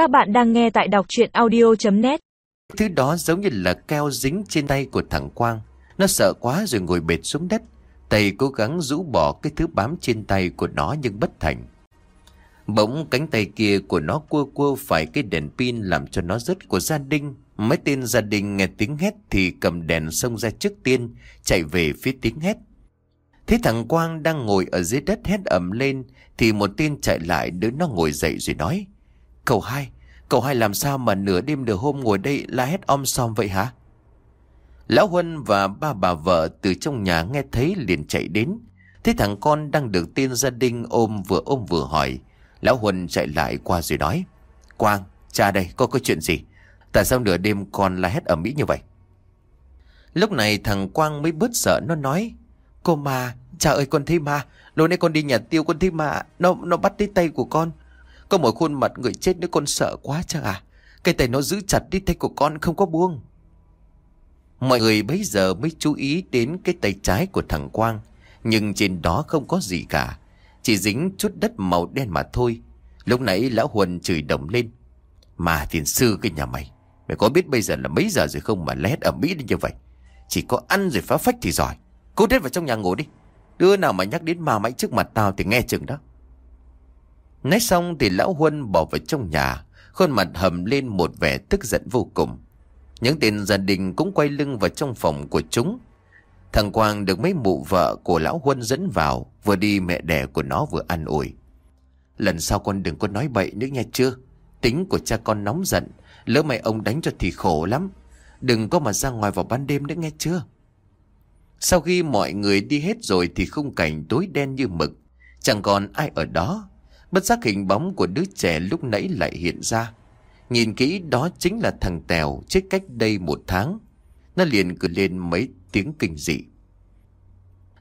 Các bạn đang nghe tại đọc chuyện audio.net Thứ đó giống như là keo dính trên tay của thằng Quang. Nó sợ quá rồi ngồi bệt xuống đất. Tay cố gắng rũ bỏ cái thứ bám trên tay của nó nhưng bất thành. Bỗng cánh tay kia của nó cua cua phải cái đèn pin làm cho nó rớt của gia đình. Mấy tên gia đình nghe tiếng hét thì cầm đèn xông ra trước tiên, chạy về phía tiếng hét. Thế thằng Quang đang ngồi ở dưới đất hét ẩm lên thì một tên chạy lại đứa nó ngồi dậy rồi nói. Cậu hai, cậu hai làm sao mà nửa đêm nửa hôm ngồi đây la hét om sòm vậy hả? Lão Huân và ba bà vợ từ trong nhà nghe thấy liền chạy đến. Thế thằng con đang được tiên gia đình ôm vừa ôm vừa hỏi. Lão Huân chạy lại qua rồi nói. Quang, cha đây, có có chuyện gì? Tại sao nửa đêm con la hét ở Mỹ như vậy? Lúc này thằng Quang mới bớt sợ nó nói. Cô ma, cha ơi con thấy ma. Lúc nay con đi nhà tiêu con thấy ma. Nó nó bắt lấy tay của con. Có một khuôn mặt người chết nữa con sợ quá cha à. Cái tay nó giữ chặt đi, tay của con không có buông. Mọi người bấy giờ mới chú ý đến cái tay trái của thằng Quang. Nhưng trên đó không có gì cả. Chỉ dính chút đất màu đen mà thôi. Lúc nãy lão Huân chửi đồng lên. Mà tiền sư cái nhà mày. Mày có biết bây giờ là mấy giờ rồi không mà lét ở Mỹ đi như vậy. Chỉ có ăn rồi phá phách thì giỏi. Cô hết vào trong nhà ngủ đi. Đứa nào mà nhắc đến ma mãi trước mặt tao thì nghe chừng đó. Nói xong thì lão Huân bỏ vào trong nhà. Khuôn mặt hầm lên một vẻ tức giận vô cùng. Những tên gia đình cũng quay lưng vào trong phòng của chúng. Thằng Quang được mấy mụ vợ của lão Huân dẫn vào, vừa đi mẹ đẻ của nó vừa an ủi. Lần sau con đừng có nói bậy nữa nha chưa? Tính của cha con nóng giận, lỡ mày ông đánh cho thì khổ lắm. Đừng có mà ra ngoài vào ban đêm nữa nghe chưa? Sau khi mọi người đi hết rồi thì khung cảnh tối đen như mực. Chẳng còn ai ở đó. Bất giác hình bóng của đứa trẻ lúc nãy lại hiện ra. Nhìn kỹ, đó chính là thằng Tèo chết cách đây một tháng. Nó liền cười lên mấy tiếng kinh dị.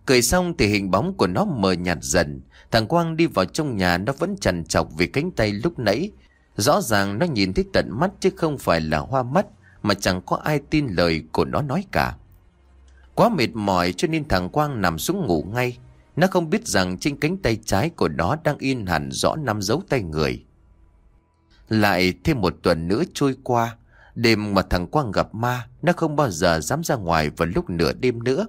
Cười xong thì hình bóng của nó mờ nhạt dần. Thằng Quang đi vào trong nhà, nó vẫn chằn chọc vì cánh tay lúc nãy. Rõ ràng nó nhìn thấy tận mắt chứ không phải là hoa mắt, mà chẳng có ai tin lời của nó nói cả. Quá mệt mỏi cho nên thằng Quang nằm xuống ngủ ngay. Nó không biết rằng trên cánh tay trái của nó đang in hẳn rõ năm dấu tay người. Lại thêm một tuần nữa trôi qua, đêm mà thằng Quang gặp ma, nó không bao giờ dám ra ngoài vào lúc nửa đêm nữa.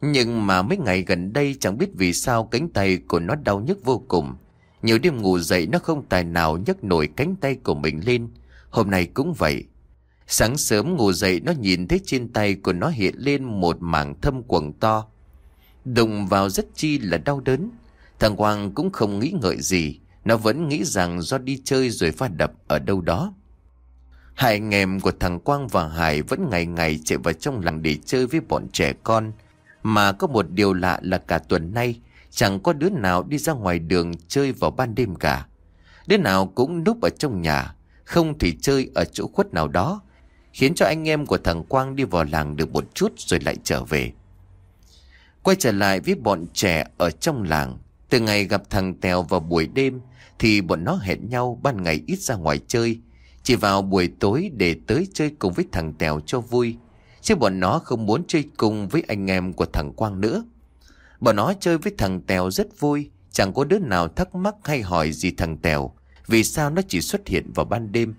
Nhưng mà mấy ngày gần đây chẳng biết vì sao cánh tay của nó đau nhức vô cùng. Nhiều đêm ngủ dậy nó không tài nào nhấc nổi cánh tay của mình lên. Hôm nay cũng vậy. Sáng sớm ngủ dậy nó nhìn thấy trên tay của nó hiện lên một mảng thâm quầng to. Đụng vào rất chi là đau đớn. Thằng Quang cũng không nghĩ ngợi gì. Nó vẫn nghĩ rằng do đi chơi rồi pha đập ở đâu đó. Hai anh em của thằng Quang và Hải vẫn ngày ngày chạy vào trong làng để chơi với bọn trẻ con. Mà có một điều lạ là cả tuần nay chẳng có đứa nào đi ra ngoài đường chơi vào ban đêm cả. Đứa nào cũng núp ở trong nhà, không thì chơi ở chỗ khuất nào đó, khiến cho anh em của thằng Quang đi vào làng được một chút rồi lại trở về. Quay trở lại với bọn trẻ ở trong làng, từ ngày gặp thằng Tèo vào buổi đêm thì bọn nó hẹn nhau ban ngày ít ra ngoài chơi, chỉ vào buổi tối để tới chơi cùng với thằng Tèo cho vui. Chứ bọn nó không muốn chơi cùng với anh em của thằng Quang nữa. Bọn nó chơi với thằng Tèo rất vui, chẳng có đứa nào thắc mắc hay hỏi gì thằng Tèo, vì sao nó chỉ xuất hiện vào ban đêm.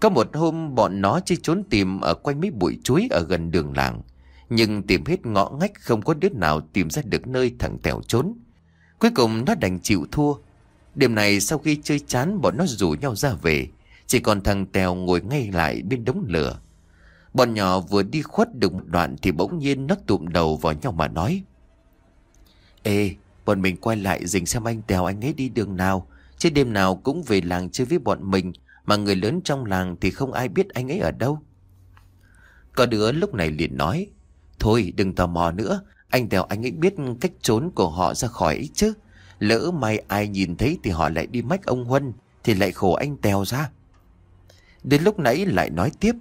Có một hôm bọn nó chơi trốn tìm ở quanh mấy bụi chuối ở gần đường làng. Nhưng tìm hết ngõ ngách không có đứa nào tìm ra được nơi thằng Tèo trốn. Cuối cùng nó đành chịu thua. Đêm này sau khi chơi chán bọn nó rủ nhau ra về. Chỉ còn thằng Tèo ngồi ngay lại bên đống lửa. Bọn nhỏ vừa đi khuất được một đoạn thì bỗng nhiên nó tụm đầu vào nhau mà nói. Ê, bọn mình quay lại dình xem anh Tèo anh ấy đi đường nào. Chứ đêm nào cũng về làng chơi với bọn mình. Mà người lớn trong làng thì không ai biết anh ấy ở đâu. Có đứa lúc này liền nói. Thôi, đừng tò mò nữa. Anh Tèo, anh ấy biết cách trốn của họ ra khỏi ấy chứ. Lỡ may ai nhìn thấy thì họ lại đi mách ông Huân. Thì lại khổ anh Tèo ra. Đến lúc nãy lại nói tiếp.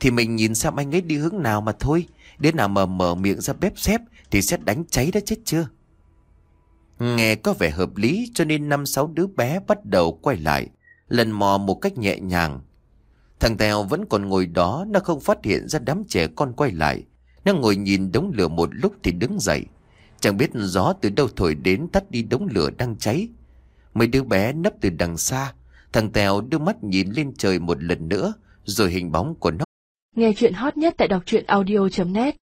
Thì mình nhìn xem anh ấy đi hướng nào mà thôi. Đến nào mà mở miệng ra bếp xếp thì sẽ đánh cháy đã chết chưa. Nghe có vẻ hợp lý, cho nên năm sáu đứa bé bắt đầu quay lại. Lần mò một cách nhẹ nhàng. Thằng Tèo vẫn còn ngồi đó, nó không phát hiện ra đám trẻ con quay lại. Nó ngồi nhìn đống lửa một lúc thì đứng dậy. Chẳng biết gió từ đâu thổi đến tắt đi đống lửa đang cháy. Mấy đứa bé nấp từ đằng xa. Thằng Tèo đưa mắt nhìn lên trời một lần nữa, rồi hình bóng của nó. Nghe chuyện hot nhất tại đọc truyện audio.net